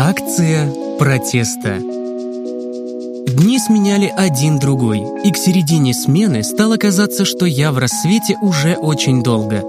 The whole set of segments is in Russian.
Акция протеста. Дни сменяли один другой, и к середине смены стало казаться, что я в рассвете уже очень долго.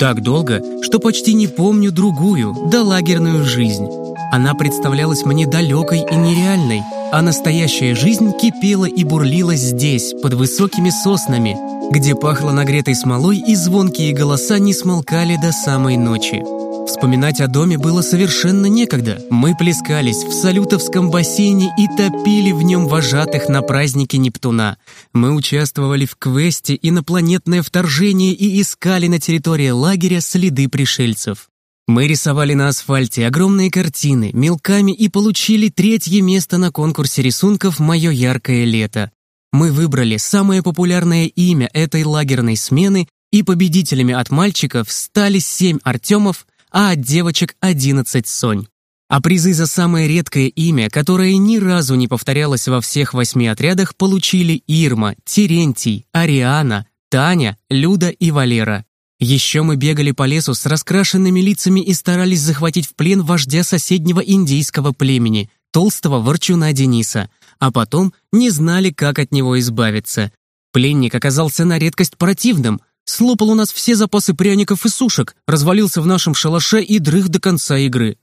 Так долго, что почти не помню другую, долагерную жизнь. Она представлялась мне далекой и нереальной, а настоящая жизнь кипела и бурлила здесь, под высокими соснами, где пахло нагретой смолой и звонкие голоса не смолкали до самой ночи. Вспоминать о доме было совершенно некогда. Мы плескались в салютовском бассейне и топили в нем вожатых на празднике Нептуна. Мы участвовали в квесте «Инопланетное вторжение» и искали на территории лагеря следы пришельцев. Мы рисовали на асфальте огромные картины мелками и получили третье место на конкурсе рисунков «Мое яркое лето». Мы выбрали самое популярное имя этой лагерной смены и победителями от мальчиков стали семь Артемов, а от девочек 11 Сонь. А призы за самое редкое имя, которое ни разу не повторялось во всех восьми отрядах, получили Ирма, Терентий, Ариана, Таня, Люда и Валера. Еще мы бегали по лесу с раскрашенными лицами и старались захватить в плен вождя соседнего индийского племени, толстого ворчуна Дениса, а потом не знали, как от него избавиться. Пленник оказался на редкость противным, Слопал у нас все запасы пряников и сушек, развалился в нашем шалаше и дрых до конца игры.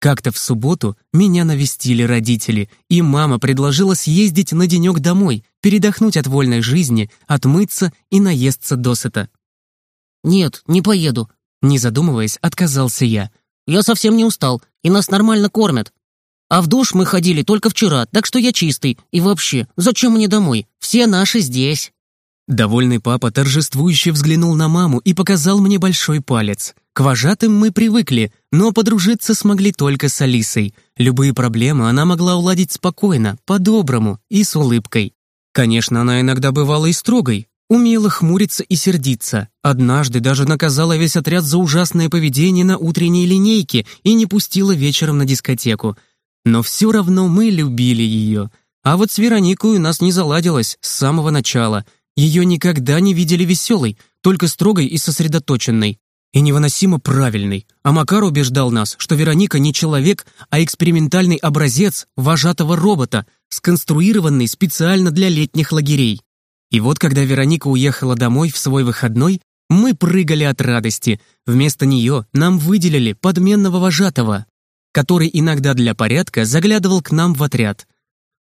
Как-то в субботу меня навестили родители, и мама предложила съездить на денек домой, передохнуть от вольной жизни, отмыться и наесться досыта. «Нет, не поеду», — не задумываясь, отказался я. «Я совсем не устал, и нас нормально кормят. А в душ мы ходили только вчера, так что я чистый. И вообще, зачем мне домой? Все наши здесь». Довольный папа торжествующе взглянул на маму и показал мне большой палец. К вожатым мы привыкли, но подружиться смогли только с Алисой. Любые проблемы она могла уладить спокойно, по-доброму и с улыбкой. Конечно, она иногда бывала и строгой, умела хмуриться и сердиться. Однажды даже наказала весь отряд за ужасное поведение на утренней линейке и не пустила вечером на дискотеку. Но все равно мы любили ее. А вот с Вероникой у нас не заладилось с самого начала — ее никогда не видели веселой, только строгой и сосредоточенной. И невыносимо правильной. А Макар убеждал нас, что Вероника не человек, а экспериментальный образец вожатого робота, сконструированный специально для летних лагерей. И вот когда Вероника уехала домой в свой выходной, мы прыгали от радости. Вместо нее нам выделили подменного вожатого, который иногда для порядка заглядывал к нам в отряд.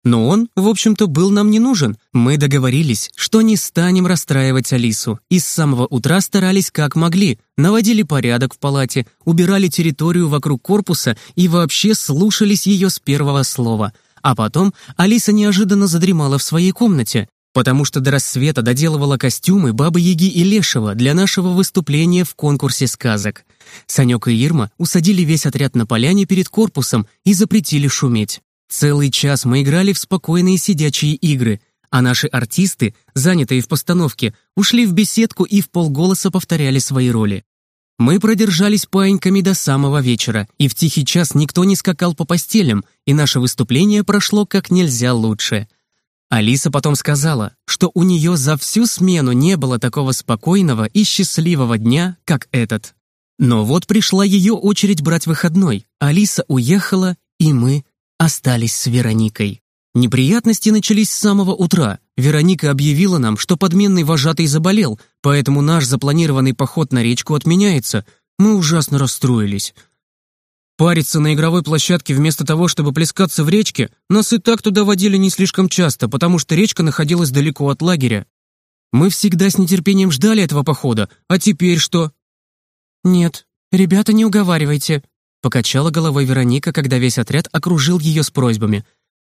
Но он, в общем-то, был нам не нужен. Мы договорились, что не станем расстраивать Алису, и с самого утра старались как могли, наводили порядок в палате, убирали территорию вокруг корпуса и вообще слушались ее с первого слова. А потом Алиса неожиданно задремала в своей комнате, потому что до рассвета доделывала костюмы Бабы-Яги и Лешего для нашего выступления в конкурсе сказок. Санек и Ирма усадили весь отряд на поляне перед корпусом и запретили шуметь. Целый час мы играли в спокойные сидячие игры, а наши артисты, занятые в постановке, ушли в беседку и в полголоса повторяли свои роли. Мы продержались паиньками до самого вечера, и в тихий час никто не скакал по постелям, и наше выступление прошло как нельзя лучше. Алиса потом сказала, что у нее за всю смену не было такого спокойного и счастливого дня, как этот. Но вот пришла ее очередь брать выходной. Алиса уехала, и мы остались с Вероникой. Неприятности начались с самого утра. Вероника объявила нам, что подменный вожатый заболел, поэтому наш запланированный поход на речку отменяется. Мы ужасно расстроились. Париться на игровой площадке вместо того, чтобы плескаться в речке, нас и так туда водили не слишком часто, потому что речка находилась далеко от лагеря. Мы всегда с нетерпением ждали этого похода, а теперь что? «Нет, ребята, не уговаривайте», Покачала головой Вероника, когда весь отряд окружил ее с просьбами.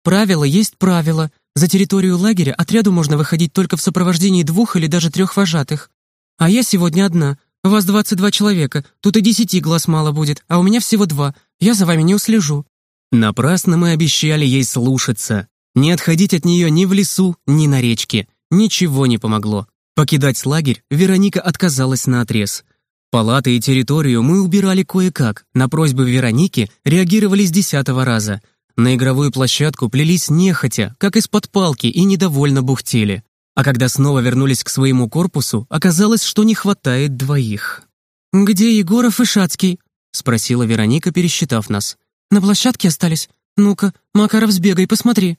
«Правило есть правило. За территорию лагеря отряду можно выходить только в сопровождении двух или даже трех вожатых. А я сегодня одна. Вас двадцать два человека. Тут и десяти глаз мало будет, а у меня всего два. Я за вами не услежу». Напрасно мы обещали ей слушаться. Не отходить от нее ни в лесу, ни на речке. Ничего не помогло. Покидать лагерь Вероника отказалась на отрез. Палаты и территорию мы убирали кое-как, на просьбы Вероники реагировали с десятого раза. На игровую площадку плелись нехотя, как из-под палки, и недовольно бухтели. А когда снова вернулись к своему корпусу, оказалось, что не хватает двоих. «Где Егоров и Шацкий?» — спросила Вероника, пересчитав нас. На площадке остались? Ну-ка, Макаров, сбегай, посмотри».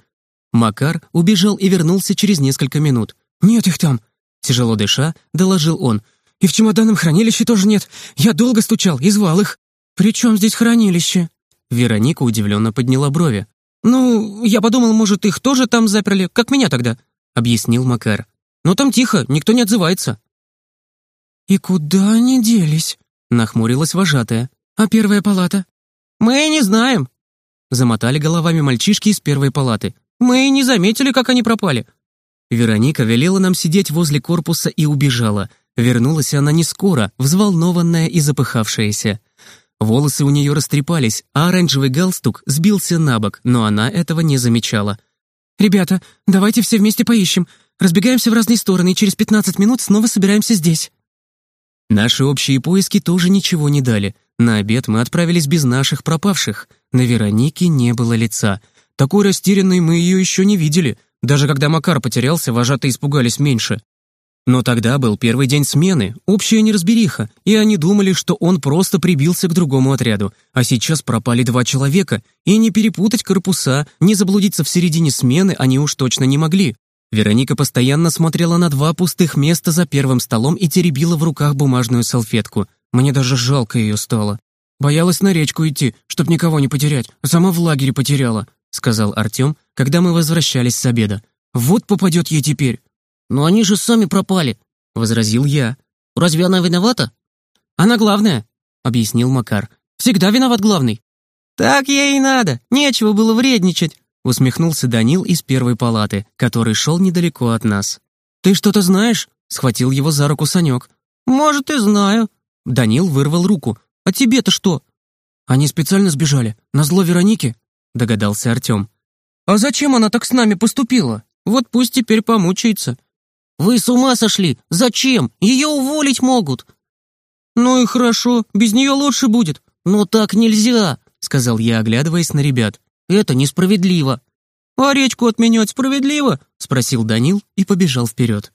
Макар убежал и вернулся через несколько минут. «Нет их там!» Тяжело дыша, доложил он. «И в чемоданном хранилище тоже нет. Я долго стучал и звал их. При чем здесь хранилище?» Вероника удивленно подняла брови. «Ну, я подумал, может, их тоже там заперли, как меня тогда», — объяснил Макар. «Но там тихо, никто не отзывается». «И куда они делись?» — нахмурилась вожатая. «А первая палата?» «Мы не знаем», — замотали головами мальчишки из первой палаты. «Мы и не заметили, как они пропали». Вероника велела нам сидеть возле корпуса и убежала. Вернулась она не скоро, взволнованная и запыхавшаяся. Волосы у нее растрепались, а оранжевый галстук сбился на бок, но она этого не замечала. «Ребята, давайте все вместе поищем. Разбегаемся в разные стороны и через 15 минут снова собираемся здесь». Наши общие поиски тоже ничего не дали. На обед мы отправились без наших пропавших. На Веронике не было лица. Такой растерянной мы ее еще не видели. Даже когда Макар потерялся, вожатые испугались меньше. Но тогда был первый день смены, общая неразбериха, и они думали, что он просто прибился к другому отряду. А сейчас пропали два человека, и не перепутать корпуса, не заблудиться в середине смены они уж точно не могли. Вероника постоянно смотрела на два пустых места за первым столом и теребила в руках бумажную салфетку. Мне даже жалко ее стало. «Боялась на речку идти, чтоб никого не потерять, сама в лагере потеряла», сказал Артем, когда мы возвращались с обеда. «Вот попадет ей теперь». «Но они же сами пропали», — возразил я. «Разве она виновата?» «Она главная», — объяснил Макар. «Всегда виноват главный». «Так ей и надо, нечего было вредничать», — усмехнулся Данил из первой палаты, который шел недалеко от нас. «Ты что-то знаешь?» — схватил его за руку Санек. «Может, и знаю». Данил вырвал руку. «А тебе-то что?» «Они специально сбежали, на зло Вероники», — догадался Артем. «А зачем она так с нами поступила? Вот пусть теперь помучается. «Вы с ума сошли! Зачем? Ее уволить могут!» «Ну и хорошо, без нее лучше будет». «Но так нельзя!» — сказал я, оглядываясь на ребят. «Это несправедливо!» «А речку отменять справедливо?» — спросил Данил и побежал вперед.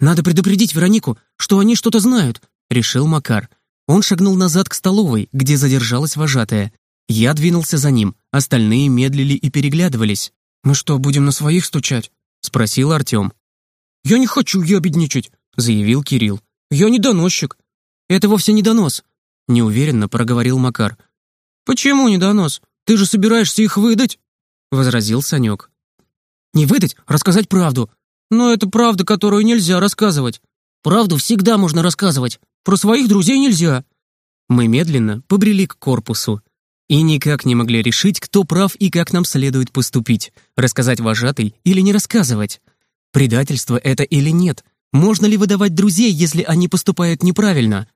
«Надо предупредить Веронику, что они что-то знают», — решил Макар. Он шагнул назад к столовой, где задержалась вожатая. Я двинулся за ним, остальные медлили и переглядывались. «Мы что, будем на своих стучать?» — спросил Артем. «Я не хочу ябедничать», — заявил Кирилл. «Я не доносчик». «Это вовсе не донос», — неуверенно проговорил Макар. «Почему не донос? Ты же собираешься их выдать?» — возразил Санек. «Не выдать, рассказать правду». «Но это правда, которую нельзя рассказывать». «Правду всегда можно рассказывать. Про своих друзей нельзя». Мы медленно побрели к корпусу и никак не могли решить, кто прав и как нам следует поступить, рассказать вожатой или не рассказывать. Предательство это или нет? Можно ли выдавать друзей, если они поступают неправильно?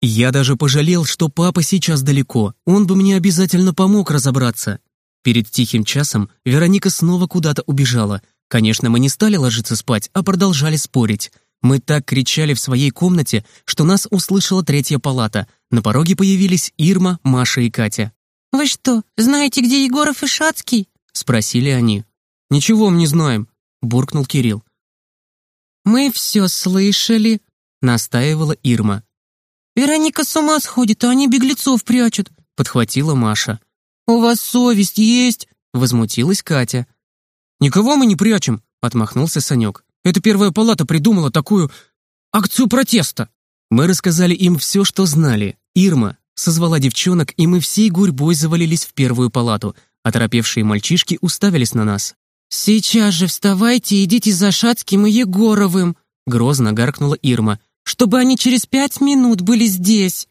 Я даже пожалел, что папа сейчас далеко, он бы мне обязательно помог разобраться. Перед тихим часом Вероника снова куда-то убежала. Конечно, мы не стали ложиться спать, а продолжали спорить. Мы так кричали в своей комнате, что нас услышала третья палата. На пороге появились Ирма, Маша и Катя. «Вы что, знаете, где Егоров и Шацкий?» — спросили они. «Ничего мы не знаем», — буркнул Кирилл. «Мы все слышали», — настаивала Ирма. «Вероника с ума сходит, а они беглецов прячут», — подхватила Маша. «У вас совесть есть?» — возмутилась Катя. «Никого мы не прячем», — отмахнулся Санек. «Это первая палата придумала такую акцию протеста». Мы рассказали им все, что знали. Ирма созвала девчонок, и мы всей гурьбой завалились в первую палату. Оторопевшие мальчишки уставились на нас. «Сейчас же вставайте и идите за Шацким и Егоровым!» Грозно гаркнула Ирма. «Чтобы они через пять минут были здесь!»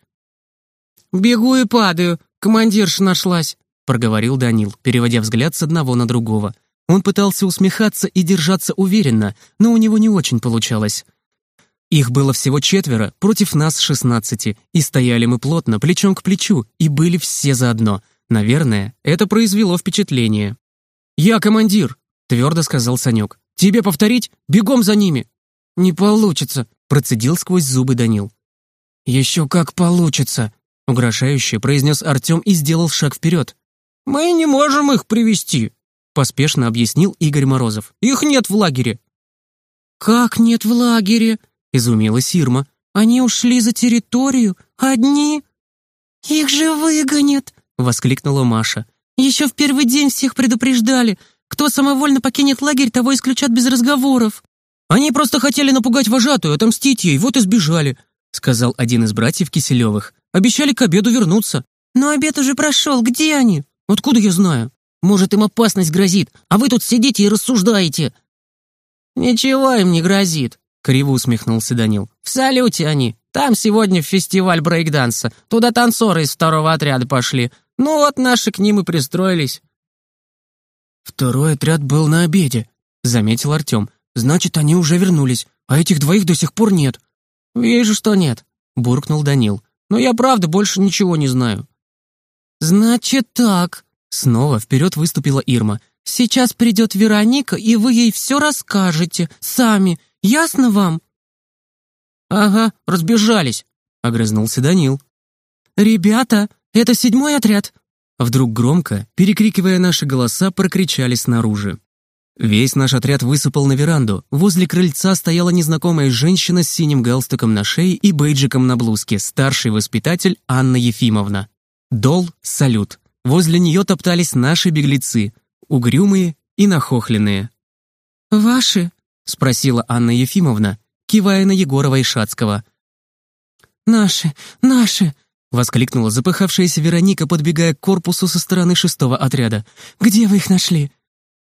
«Бегу и падаю, командирша нашлась!» проговорил Данил, переводя взгляд с одного на другого. Он пытался усмехаться и держаться уверенно, но у него не очень получалось. Их было всего четверо, против нас шестнадцати, и стояли мы плотно, плечом к плечу, и были все заодно. Наверное, это произвело впечатление. «Я командир!» Твердо сказал Санек. «Тебе повторить? Бегом за ними!» «Не получится», — процедил сквозь зубы Данил. «Еще как получится», — угрожающе произнес Артем и сделал шаг вперед. «Мы не можем их привести, поспешно объяснил Игорь Морозов. «Их нет в лагере». «Как нет в лагере?» — изумилась Ирма. «Они ушли за территорию? Одни?» «Их же выгонят!» — воскликнула Маша. «Еще в первый день всех предупреждали. Кто самовольно покинет лагерь, того исключат без разговоров». «Они просто хотели напугать вожатую, отомстить ей, вот и сбежали», — сказал один из братьев Киселевых. «Обещали к обеду вернуться». «Но обед уже прошел, где они?» «Откуда я знаю?» «Может, им опасность грозит, а вы тут сидите и рассуждаете». «Ничего им не грозит», — криво усмехнулся Данил. «В салюте они. Там сегодня фестиваль брейкданса. Туда танцоры из второго отряда пошли. Ну вот наши к ним и пристроились». «Второй отряд был на обеде», — заметил Артем. «Значит, они уже вернулись, а этих двоих до сих пор нет». «Вижу, что нет», — буркнул Данил. «Но я правда больше ничего не знаю». «Значит так», — снова вперед выступила Ирма. «Сейчас придет Вероника, и вы ей все расскажете, сами. Ясно вам?» «Ага, разбежались», — огрызнулся Данил. «Ребята, это седьмой отряд!» Вдруг громко, перекрикивая наши голоса, прокричали снаружи. Весь наш отряд высыпал на веранду. Возле крыльца стояла незнакомая женщина с синим галстуком на шее и бейджиком на блузке, старший воспитатель Анна Ефимовна. Дол, салют. Возле нее топтались наши беглецы, угрюмые и нахохленные. «Ваши?» — спросила Анна Ефимовна, кивая на Егорова и Шацкого. «Наши, наши!» — воскликнула запыхавшаяся Вероника, подбегая к корпусу со стороны шестого отряда. «Где вы их нашли?»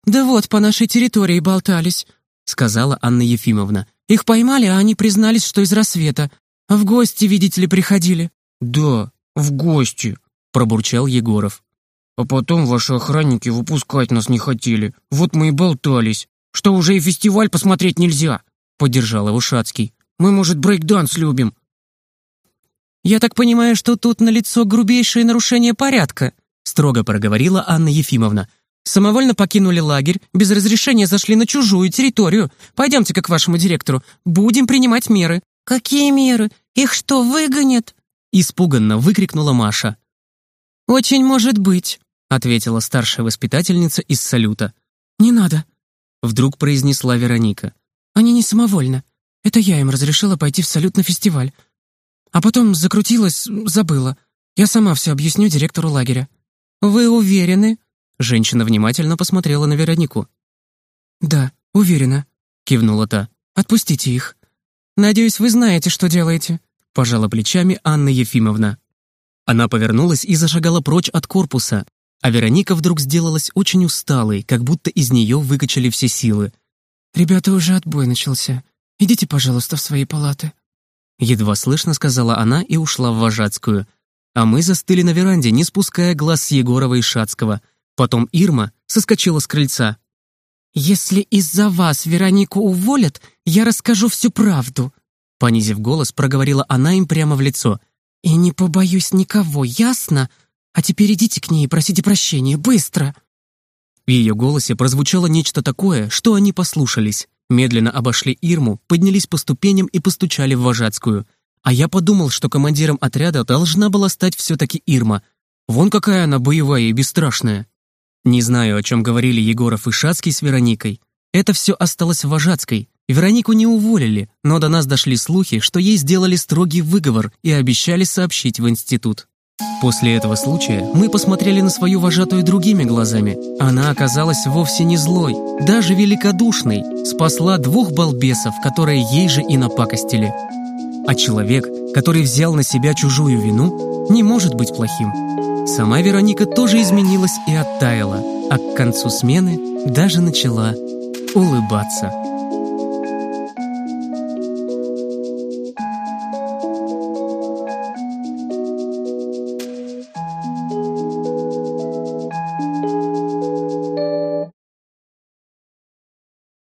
«Да вот, по нашей территории болтались», — сказала Анна Ефимовна. «Их поймали, а они признались, что из рассвета. В гости, видите ли, приходили». «Да, в гости», — пробурчал Егоров. «А потом ваши охранники выпускать нас не хотели. Вот мы и болтались. Что, уже и фестиваль посмотреть нельзя?» — поддержал его Шацкий. «Мы, может, брейкданс любим, «Я так понимаю, что тут налицо грубейшее нарушение порядка», строго проговорила Анна Ефимовна. «Самовольно покинули лагерь, без разрешения зашли на чужую территорию. Пойдемте-ка к вашему директору. Будем принимать меры». «Какие меры? Их что, выгонят?» Испуганно выкрикнула Маша. «Очень может быть», — ответила старшая воспитательница из салюта. «Не надо», — вдруг произнесла Вероника. «Они не самовольно. Это я им разрешила пойти в салют на фестиваль. А потом закрутилась, забыла. Я сама все объясню директору лагеря». «Вы уверены?» Женщина внимательно посмотрела на Веронику. «Да, уверена», — кивнула та. «Отпустите их. Надеюсь, вы знаете, что делаете», — пожала плечами Анна Ефимовна. Она повернулась и зашагала прочь от корпуса, а Вероника вдруг сделалась очень усталой, как будто из нее выкачали все силы. «Ребята, уже отбой начался. Идите, пожалуйста, в свои палаты». Едва слышно сказала она и ушла в вожатскую. А мы застыли на веранде, не спуская глаз с Егорова и Шацкого. Потом Ирма соскочила с крыльца. «Если из-за вас Веронику уволят, я расскажу всю правду», понизив голос, проговорила она им прямо в лицо. «И не побоюсь никого, ясно? А теперь идите к ней и просите прощения, быстро!» В ее голосе прозвучало нечто такое, что они послушались. Медленно обошли Ирму, поднялись по ступеням и постучали в вожатскую. А я подумал, что командиром отряда должна была стать все-таки Ирма. Вон какая она боевая и бесстрашная. Не знаю, о чем говорили Егоров и Шацкий с Вероникой. Это все осталось в Вожатской. Веронику не уволили, но до нас дошли слухи, что ей сделали строгий выговор и обещали сообщить в институт. После этого случая мы посмотрели на свою вожатую другими глазами. Она оказалась вовсе не злой, даже великодушной, спасла двух балбесов, которые ей же и напакостили. А человек, который взял на себя чужую вину, не может быть плохим. Сама Вероника тоже изменилась и оттаяла, а к концу смены даже начала улыбаться.